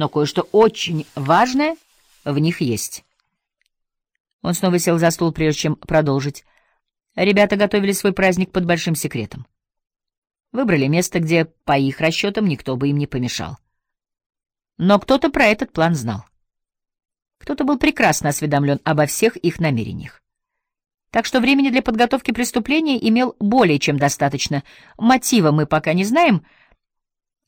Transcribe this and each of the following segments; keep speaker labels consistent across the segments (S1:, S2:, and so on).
S1: но кое-что очень важное в них есть. Он снова сел за стол, прежде чем продолжить. Ребята готовили свой праздник под большим секретом. Выбрали место, где, по их расчетам, никто бы им не помешал. Но кто-то про этот план знал. Кто-то был прекрасно осведомлен обо всех их намерениях. Так что времени для подготовки преступления имел более чем достаточно. Мотива мы пока не знаем,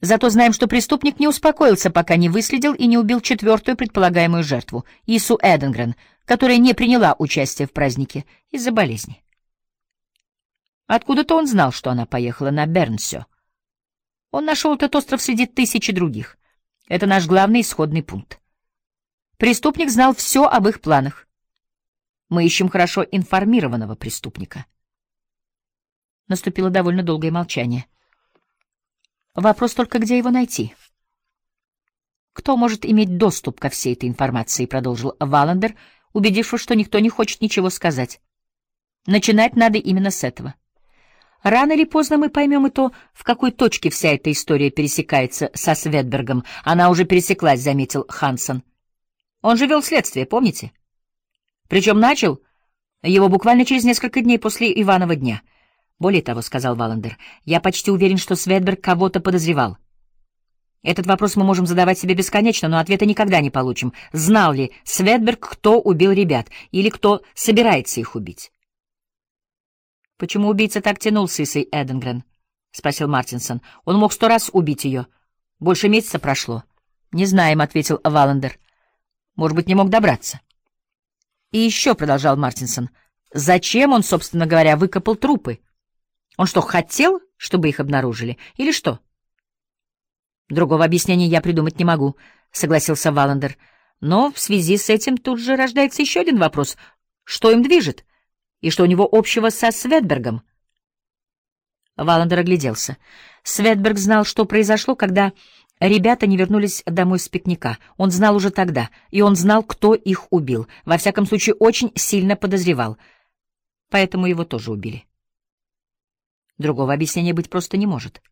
S1: зато знаем, что преступник не успокоился, пока не выследил и не убил четвертую предполагаемую жертву, Ису Эденгрен, которая не приняла участие в празднике из-за болезни. Откуда-то он знал, что она поехала на Бернсё. Он нашел этот остров среди тысячи других. Это наш главный исходный пункт. Преступник знал все об их планах. Мы ищем хорошо информированного преступника. Наступило довольно долгое молчание. Вопрос только, где его найти? Кто может иметь доступ ко всей этой информации, продолжил Валандер, убедившись, что никто не хочет ничего сказать. Начинать надо именно с этого. Рано или поздно мы поймем и то, в какой точке вся эта история пересекается со Светбергом. Она уже пересеклась, — заметил Хансон. Он же вел следствие, помните? Причем начал его буквально через несколько дней после Иванова дня. Более того, — сказал Валандер, — я почти уверен, что Светберг кого-то подозревал. Этот вопрос мы можем задавать себе бесконечно, но ответа никогда не получим. Знал ли Светберг, кто убил ребят, или кто собирается их убить? Почему убийца так тянул с Исой Эденгрен? — спросил Мартинсон. — Он мог сто раз убить ее. Больше месяца прошло. — Не знаем, — ответил Валандер. — Может быть, не мог добраться. — И еще, — продолжал Мартинсон, — зачем он, собственно говоря, выкопал трупы? Он что, хотел, чтобы их обнаружили? Или что? — Другого объяснения я придумать не могу, — согласился Валандер. Но в связи с этим тут же рождается еще один вопрос. Что им движет? — и что у него общего со Светбергом? Валандер огляделся. Светберг знал, что произошло, когда ребята не вернулись домой с пикника. Он знал уже тогда, и он знал, кто их убил. Во всяком случае, очень сильно подозревал. Поэтому его тоже убили. Другого объяснения быть просто не может.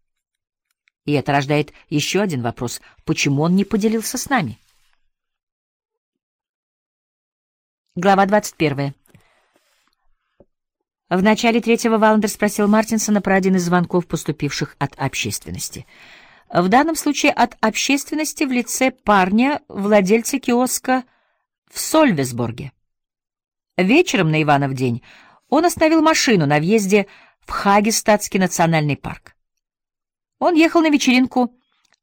S1: И это рождает еще один вопрос. Почему он не поделился с нами? Глава двадцать первая. В начале третьего Валандер спросил Мартинсона про один из звонков, поступивших от общественности. В данном случае от общественности в лице парня, владельца киоска в Сольвесборге. Вечером на Иванов день он остановил машину на въезде в Хагестадский национальный парк. Он ехал на вечеринку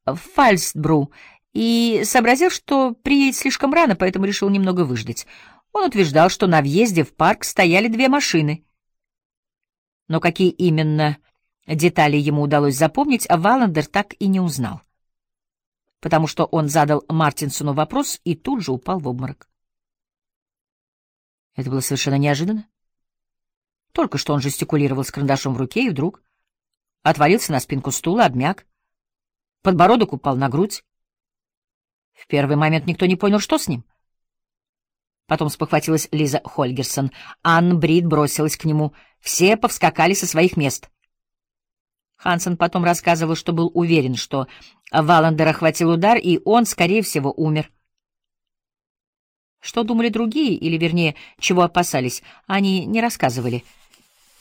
S1: в Фальстбру и сообразил, что приедет слишком рано, поэтому решил немного выждать. Он утверждал, что на въезде в парк стояли две машины — но какие именно детали ему удалось запомнить, Валандер так и не узнал, потому что он задал Мартинсону вопрос и тут же упал в обморок. Это было совершенно неожиданно. Только что он жестикулировал с карандашом в руке и вдруг отвалился на спинку стула, обмяк, подбородок упал на грудь. В первый момент никто не понял, что с ним — Потом спохватилась Лиза Хольгерсон. Анн Брид бросилась к нему. Все повскакали со своих мест. Хансен потом рассказывал, что был уверен, что Валандера хватил удар, и он, скорее всего, умер. Что думали другие, или, вернее, чего опасались, они не рассказывали.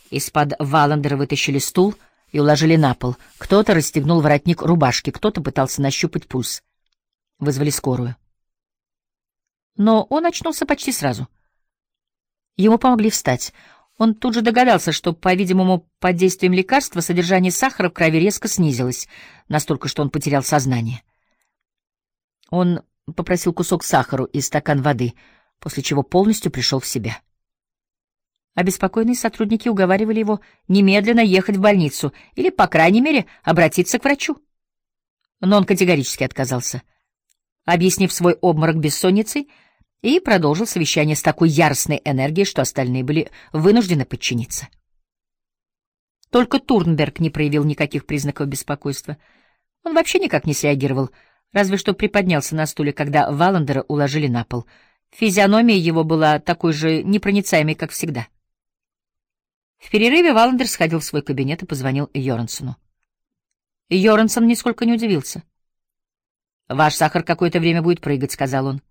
S1: Из-под Валандера вытащили стул и уложили на пол. Кто-то расстегнул воротник рубашки, кто-то пытался нащупать пульс. Вызвали скорую но он очнулся почти сразу. Ему помогли встать. Он тут же догадался, что, по-видимому, под действием лекарства содержание сахара в крови резко снизилось, настолько, что он потерял сознание. Он попросил кусок сахара и стакан воды, после чего полностью пришел в себя. Обеспокоенные сотрудники уговаривали его немедленно ехать в больницу или, по крайней мере, обратиться к врачу. Но он категорически отказался. Объяснив свой обморок бессонницей, и продолжил совещание с такой яростной энергией, что остальные были вынуждены подчиниться. Только Турнберг не проявил никаких признаков беспокойства. Он вообще никак не среагировал, разве что приподнялся на стуле, когда Валандера уложили на пол. Физиономия его была такой же непроницаемой, как всегда. В перерыве Валандер сходил в свой кабинет и позвонил Йорансону. Йорансон нисколько не удивился. Ваш сахар какое-то время будет прыгать, — сказал он.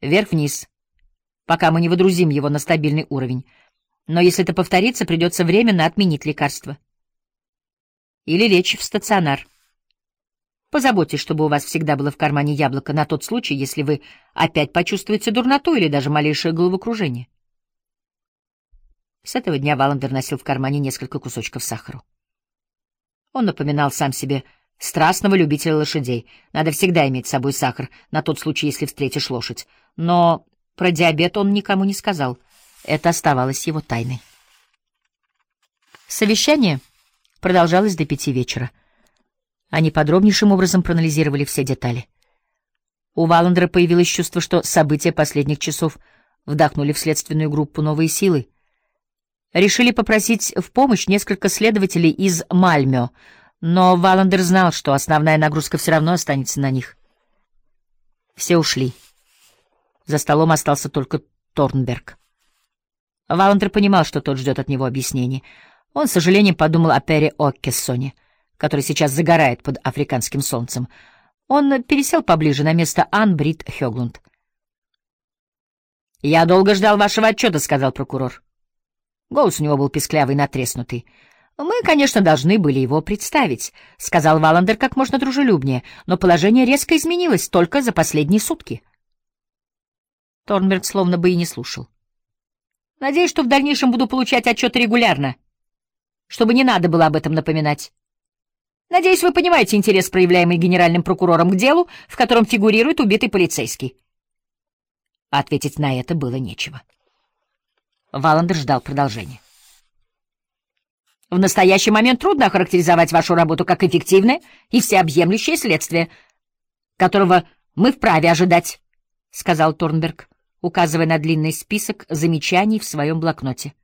S1: Вверх-вниз, пока мы не водрузим его на стабильный уровень. Но если это повторится, придется временно отменить лекарство. Или лечь в стационар. Позаботьтесь, чтобы у вас всегда было в кармане яблоко на тот случай, если вы опять почувствуете дурноту или даже малейшее головокружение. С этого дня Валандер носил в кармане несколько кусочков сахара. Он напоминал сам себе страстного любителя лошадей. Надо всегда иметь с собой сахар, на тот случай, если встретишь лошадь. Но про диабет он никому не сказал. Это оставалось его тайной. Совещание продолжалось до пяти вечера. Они подробнейшим образом проанализировали все детали. У Валандера появилось чувство, что события последних часов вдохнули в следственную группу новые силы. Решили попросить в помощь несколько следователей из Мальмё, но Валандер знал, что основная нагрузка все равно останется на них. Все ушли. За столом остался только Торнберг. Валандер понимал, что тот ждет от него объяснений. Он с сожалением подумал о Перри Оккессоне, который сейчас загорает под африканским солнцем. Он пересел поближе на место Ан Брит Хёглунд. «Я долго ждал вашего отчета», — сказал прокурор. Голос у него был песклявый, натреснутый. «Мы, конечно, должны были его представить», — сказал Валандер как можно дружелюбнее, «но положение резко изменилось только за последние сутки». Торнберг словно бы и не слушал. «Надеюсь, что в дальнейшем буду получать отчеты регулярно, чтобы не надо было об этом напоминать. Надеюсь, вы понимаете интерес, проявляемый генеральным прокурором к делу, в котором фигурирует убитый полицейский». Ответить на это было нечего. Валандер ждал продолжения. В настоящий момент трудно охарактеризовать вашу работу как эффективное и всеобъемлющее следствие, которого мы вправе ожидать, — сказал Торнберг, указывая на длинный список замечаний в своем блокноте.